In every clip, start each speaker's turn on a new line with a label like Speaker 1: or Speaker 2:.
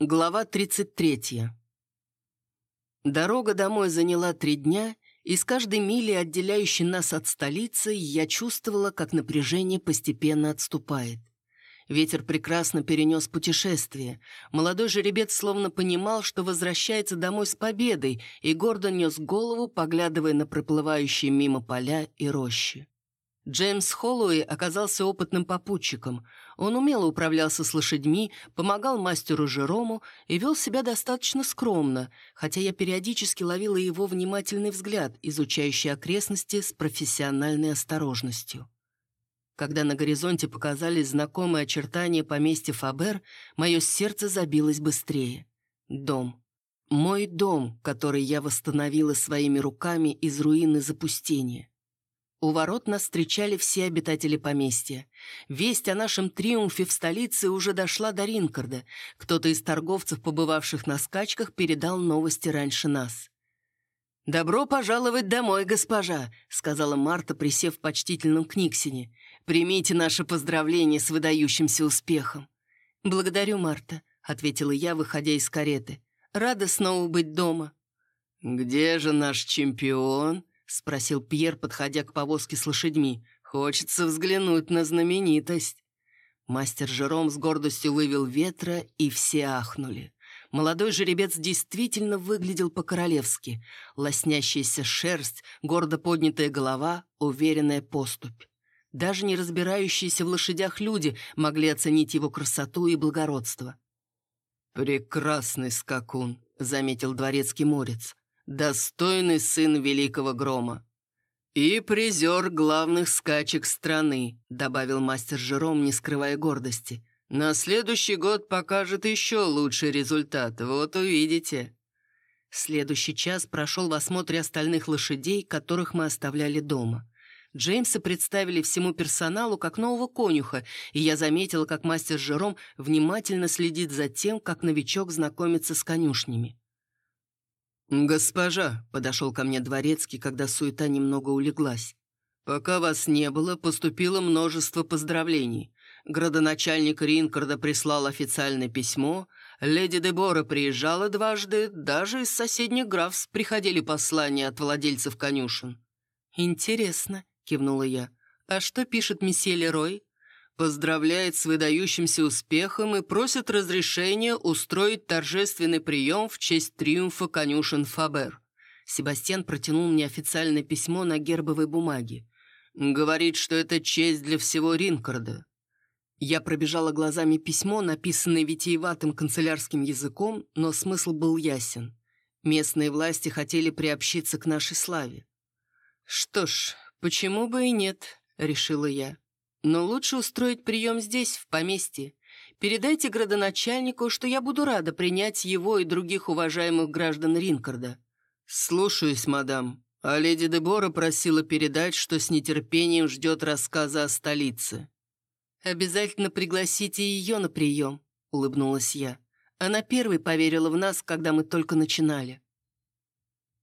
Speaker 1: Глава 33. Дорога домой заняла три дня, и с каждой мили, отделяющей нас от столицы, я чувствовала, как напряжение постепенно отступает. Ветер прекрасно перенес путешествие. Молодой жеребец словно понимал, что возвращается домой с победой, и гордо нес голову, поглядывая на проплывающие мимо поля и рощи. Джеймс Холлоуэй оказался опытным попутчиком. Он умело управлялся с лошадьми, помогал мастеру Жерому и вел себя достаточно скромно, хотя я периодически ловила его внимательный взгляд, изучающий окрестности с профессиональной осторожностью. Когда на горизонте показались знакомые очертания поместья Фабер, мое сердце забилось быстрее. Дом. Мой дом, который я восстановила своими руками из руины запустения. У ворот нас встречали все обитатели поместья. Весть о нашем триумфе в столице уже дошла до Ринкарда. Кто-то из торговцев, побывавших на скачках, передал новости раньше нас. «Добро пожаловать домой, госпожа», — сказала Марта, присев в почтительном книгсине. «Примите наше поздравление с выдающимся успехом». «Благодарю, Марта», — ответила я, выходя из кареты. «Рада снова быть дома».
Speaker 2: «Где же наш чемпион?» — спросил Пьер, подходя к повозке с лошадьми. «Хочется взглянуть на знаменитость».
Speaker 1: Мастер Жером с гордостью вывел ветра, и все ахнули. Молодой жеребец действительно выглядел по-королевски. Лоснящаяся шерсть, гордо поднятая голова, уверенная поступь. Даже не разбирающиеся в лошадях люди могли оценить его красоту и благородство.
Speaker 2: «Прекрасный скакун», — заметил дворецкий морец достойный сын великого грома. «И призер главных скачек страны», — добавил мастер Жером, не скрывая гордости. «На следующий год покажет еще лучший результат, вот увидите».
Speaker 1: Следующий час прошел в осмотре остальных лошадей, которых мы оставляли дома. Джеймса представили всему персоналу как нового конюха, и я заметила, как мастер Жером внимательно следит за тем, как новичок знакомится с конюшнями.
Speaker 2: «Госпожа», — подошел ко мне дворецкий, когда суета немного улеглась, «пока вас не было, поступило множество поздравлений. Градоначальник Ринкарда прислал официальное письмо, леди Дебора приезжала дважды, даже из соседних графств приходили послания от владельцев конюшен».
Speaker 1: «Интересно», — кивнула я. «А что пишет месье Лерой?»
Speaker 2: Поздравляет с выдающимся успехом и просит разрешения устроить торжественный прием в честь триумфа конюшен Фабер.
Speaker 1: Себастьян протянул мне официальное письмо на гербовой бумаге.
Speaker 2: Говорит, что это честь для всего Ринкарда.
Speaker 1: Я пробежала глазами письмо, написанное витиеватым канцелярским языком, но смысл был ясен. Местные власти хотели приобщиться к нашей славе. «Что ж, почему бы и нет?» — решила я. Но лучше устроить прием здесь, в поместье. Передайте градоначальнику, что я буду рада принять его и других уважаемых граждан Ринкарда».
Speaker 2: «Слушаюсь, мадам. А леди Дебора просила передать, что с нетерпением ждет рассказа о столице».
Speaker 1: «Обязательно пригласите ее на прием», — улыбнулась я. Она первой поверила в нас, когда мы только начинали.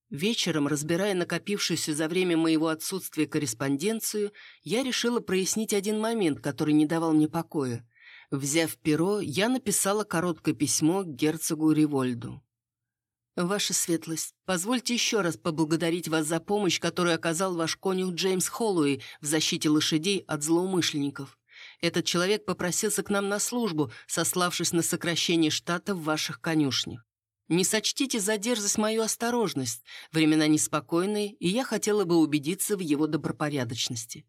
Speaker 1: Вечером, разбирая накопившуюся за время моего отсутствия корреспонденцию, я решила прояснить один момент, который не давал мне покоя. Взяв перо, я написала короткое письмо герцогу Ривольду. «Ваша светлость, позвольте еще раз поблагодарить вас за помощь, которую оказал ваш конюх Джеймс Холлоуэй в защите лошадей от злоумышленников. Этот человек попросился к нам на службу, сославшись на сокращение штата в ваших конюшнях. Не сочтите за дерзость мою осторожность. Времена неспокойные, и я хотела бы убедиться в его добропорядочности.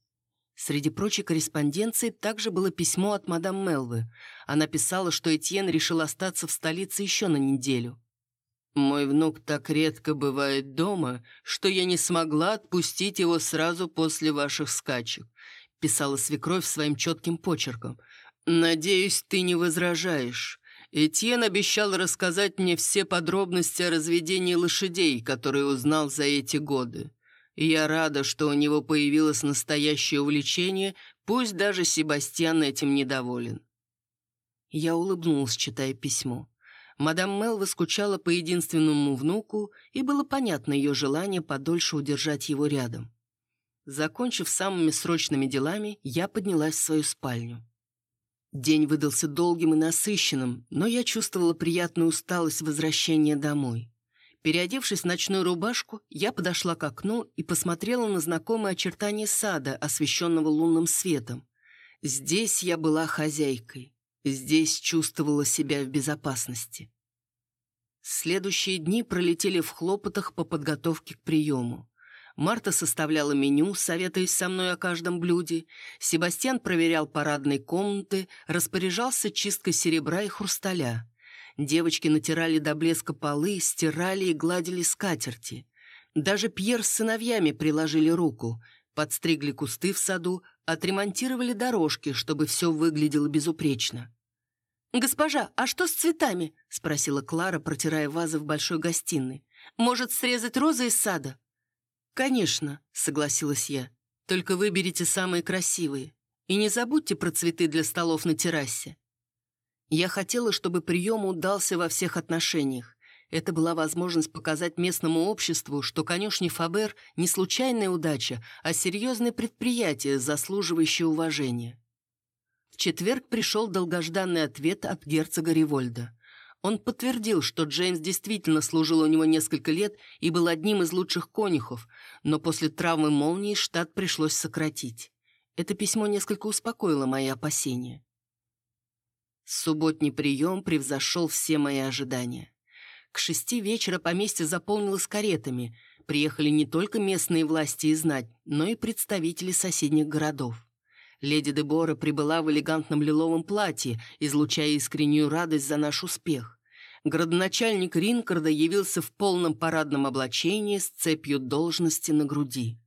Speaker 1: Среди прочей корреспонденции также было письмо от мадам Мелвы. Она писала, что Этьен решил остаться в столице еще на неделю.
Speaker 2: «Мой внук так редко бывает дома, что я не смогла отпустить его сразу после ваших скачек», писала свекровь своим четким почерком. «Надеюсь, ты не возражаешь. Этьен обещал рассказать мне все подробности о разведении лошадей, которые узнал за эти годы. И я рада, что у него появилось настоящее увлечение, пусть даже Себастьян этим недоволен.
Speaker 1: Я улыбнулась, читая письмо. Мадам Мелва скучала по единственному внуку, и было понятно ее желание подольше удержать его рядом. Закончив самыми срочными делами, я поднялась в свою спальню. День выдался долгим и насыщенным, но я чувствовала приятную усталость возвращения домой. Переодевшись в ночную рубашку, я подошла к окну и посмотрела на знакомые очертания сада, освещенного лунным светом. Здесь я была хозяйкой. Здесь чувствовала себя в безопасности. Следующие дни пролетели в хлопотах по подготовке к приему. Марта составляла меню, советуясь со мной о каждом блюде. Себастьян проверял парадные комнаты, распоряжался чисткой серебра и хрусталя. Девочки натирали до блеска полы, стирали и гладили скатерти. Даже Пьер с сыновьями приложили руку, подстригли кусты в саду, отремонтировали дорожки, чтобы все выглядело безупречно. «Госпожа, а что с цветами?» — спросила Клара, протирая вазы в большой гостиной. «Может, срезать розы из сада?» «Конечно», — согласилась я. «Только выберите самые красивые. И не забудьте про цветы для столов на террасе». Я хотела, чтобы прием удался во всех отношениях. Это была возможность показать местному обществу, что конюшни Фабер не случайная удача, а серьезное предприятие, заслуживающее уважения. В четверг пришел долгожданный ответ от герцога Ривольда. Он подтвердил, что Джеймс действительно служил у него несколько лет и был одним из лучших конюхов, но после травмы молнии штат пришлось сократить. Это письмо несколько успокоило мои опасения. Субботний прием превзошел все мои ожидания. К шести вечера поместье заполнилось каретами. Приехали не только местные власти и знать, но и представители соседних городов. Леди Дебора прибыла в элегантном лиловом платье, излучая искреннюю радость за наш успех. Градоначальник Ринкарда явился в полном парадном облачении с цепью должности на груди.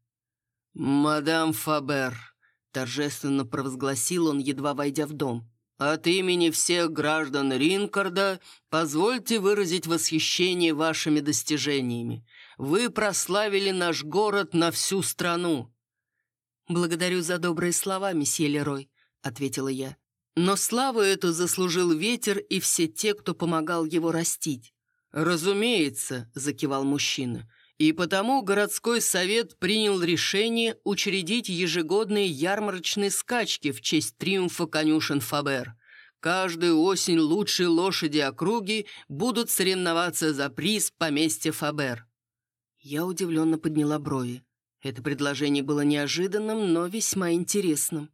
Speaker 1: «Мадам Фабер», — торжественно провозгласил он, едва войдя в дом, «от имени всех граждан Ринкарда позвольте выразить восхищение вашими достижениями. Вы прославили наш город на всю страну». «Благодарю за добрые слова, месье Лерой», — ответила я. Но славу эту заслужил ветер и все те, кто помогал его растить. «Разумеется», — закивал мужчина, «и потому городской совет принял решение учредить ежегодные ярмарочные скачки в честь триумфа конюшен Фабер. Каждую осень лучшие лошади округи будут соревноваться за приз поместья Фабер». Я удивленно подняла брови. Это предложение было неожиданным, но весьма интересным.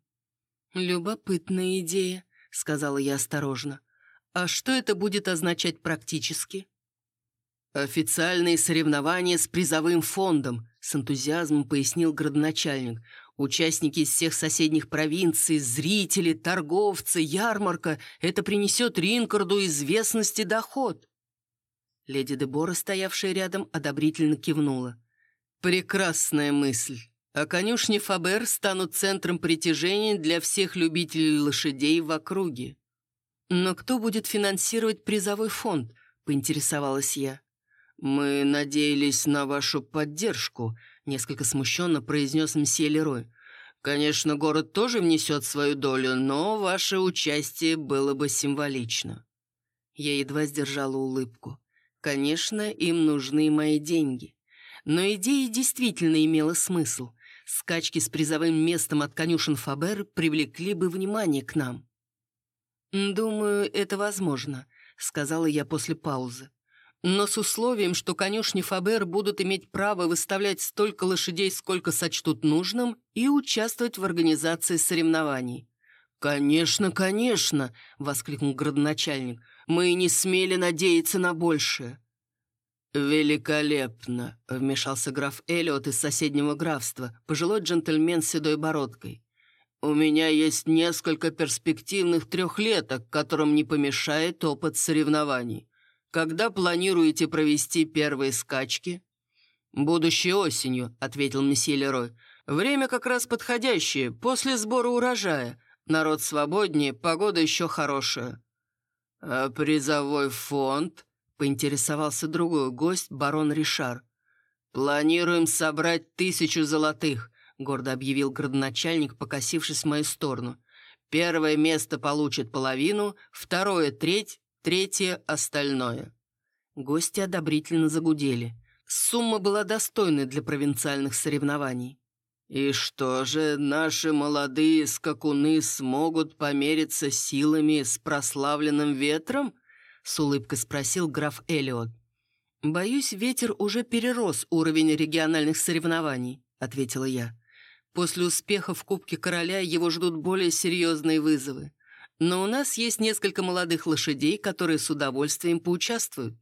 Speaker 1: «Любопытная идея», — сказала я осторожно. «А что это будет означать практически?» «Официальные соревнования с призовым фондом», — с энтузиазмом пояснил градоначальник. «Участники из всех соседних провинций, зрители, торговцы, ярмарка — это принесет Ринкарду известность и доход». Леди Дебора, стоявшая рядом, одобрительно кивнула. «Прекрасная мысль а конюшни Фабер станут центром притяжения для всех любителей лошадей в округе. «Но кто будет финансировать призовой фонд?» — поинтересовалась я. «Мы надеялись на вашу поддержку», — несколько смущенно произнес мсье Лерой. «Конечно, город тоже внесет свою долю, но ваше участие было бы символично». Я едва сдержала улыбку. «Конечно, им нужны мои деньги». Но идея действительно имела смысл. Скачки с призовым местом от конюшен Фабер привлекли бы внимание к нам. «Думаю, это возможно», — сказала я после паузы. «Но с условием, что конюшни Фабер будут иметь право выставлять столько лошадей, сколько сочтут нужным, и участвовать в организации соревнований». «Конечно, конечно!» — воскликнул градоначальник. «Мы не смели надеяться на большее». «Великолепно!» — вмешался граф Эллиот из соседнего графства, пожилой джентльмен с седой бородкой. «У меня есть несколько перспективных трехлеток, которым не помешает опыт соревнований. Когда планируете провести первые скачки?» «Будущей осенью», — ответил месье Лерой. «Время как раз подходящее, после сбора урожая. Народ свободнее, погода еще хорошая». «А призовой фонд?» — поинтересовался другой гость, барон Ришар. «Планируем собрать тысячу золотых», — гордо объявил градоначальник, покосившись в мою сторону. «Первое место получит половину, второе — треть, третье — остальное». Гости одобрительно загудели. Сумма была достойной для провинциальных соревнований.
Speaker 2: «И что же, наши молодые скакуны смогут помериться силами с прославленным ветром?» — с улыбкой спросил граф Элиот.
Speaker 1: «Боюсь, ветер уже перерос уровень региональных соревнований», — ответила я. «После успеха в Кубке Короля его ждут более серьезные вызовы. Но у нас есть несколько молодых лошадей, которые с удовольствием поучаствуют».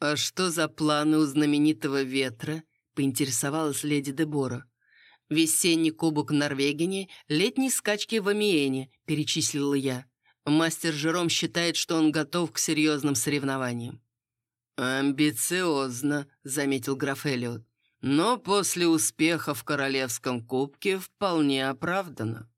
Speaker 1: «А что за планы у знаменитого ветра?» — поинтересовалась леди Дебора. «Весенний кубок Норвегии, летние скачки в Амиене», — перечислила я. Мастер Жером считает, что он готов к серьезным соревнованиям.
Speaker 2: «Амбициозно», — заметил граф Эллиот. «Но после успеха в Королевском кубке вполне оправдано».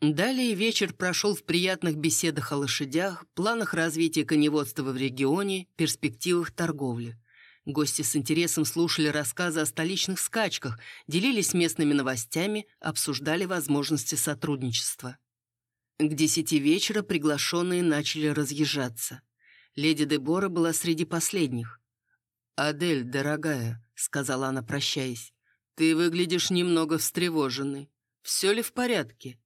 Speaker 1: Далее вечер прошел в приятных беседах о лошадях, планах развития коневодства в регионе, перспективах торговли. Гости с интересом слушали рассказы о столичных скачках, делились местными новостями, обсуждали возможности сотрудничества. К десяти вечера приглашенные начали разъезжаться. Леди Дебора была среди последних.
Speaker 2: «Адель, дорогая», — сказала она, прощаясь, — «ты выглядишь немного встревоженной. Все ли в порядке?»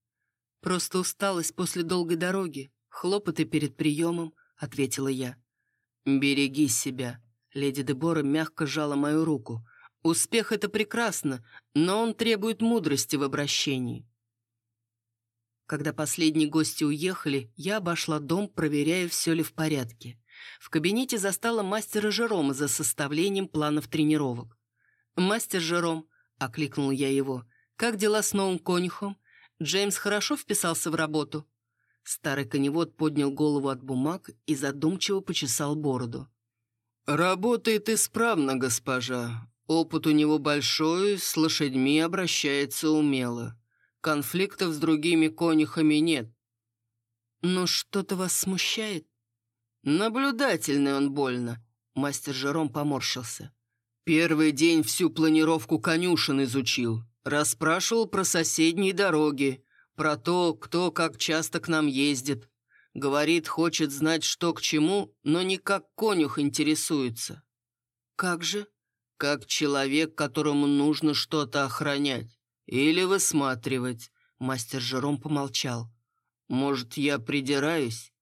Speaker 1: «Просто усталость после долгой дороги, хлопоты перед приемом», — ответила я.
Speaker 2: «Береги себя», Леди Дебора мягко сжала мою руку. «Успех — это прекрасно, но он требует мудрости в обращении».
Speaker 1: Когда последние гости уехали, я обошла дом, проверяя, все ли в порядке. В кабинете застала мастера Жерома за составлением планов тренировок. «Мастер Жером», — окликнул я его, — «как дела с новым конюхом? Джеймс хорошо вписался в работу?» Старый коневод поднял голову от бумаг и задумчиво почесал бороду.
Speaker 2: «Работает исправно, госпожа. Опыт у него большой, с лошадьми обращается умело. Конфликтов с другими конюхами нет».
Speaker 1: «Но что-то вас смущает?»
Speaker 2: «Наблюдательный он больно», — мастер Жером поморщился. «Первый день всю планировку конюшен изучил. Расспрашивал про соседние дороги, про то, кто как часто к нам ездит. Говорит, хочет знать, что к чему, но не как конюх интересуется.
Speaker 1: Как же?
Speaker 2: Как человек, которому нужно что-то охранять. Или высматривать. Мастер Жером помолчал. Может, я придираюсь?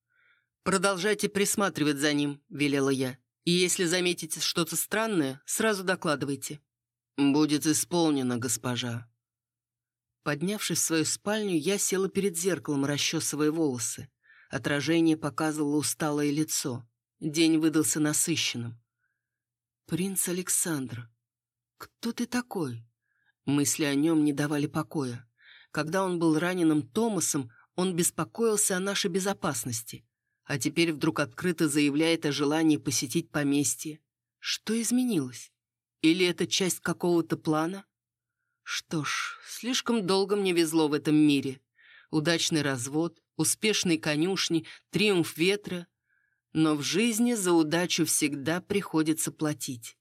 Speaker 1: «Продолжайте присматривать за ним», — велела я. «И если заметите что-то странное, сразу докладывайте».
Speaker 2: «Будет исполнено, госпожа».
Speaker 1: Поднявшись в свою спальню, я села перед зеркалом, расчесывая волосы. Отражение показывало усталое лицо. День выдался насыщенным. «Принц Александр, кто ты такой?» Мысли о нем не давали покоя. Когда он был раненым Томасом, он беспокоился о нашей безопасности, а теперь вдруг открыто заявляет о желании посетить поместье. Что изменилось? Или это часть какого-то плана? Что ж, слишком долго мне везло в этом мире. Удачный развод, успешной конюшни, триумф ветра. Но в жизни за удачу всегда приходится платить.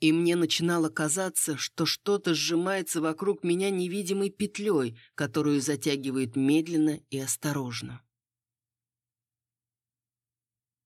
Speaker 1: И мне начинало казаться, что что-то сжимается вокруг меня невидимой петлей, которую затягивает медленно и осторожно.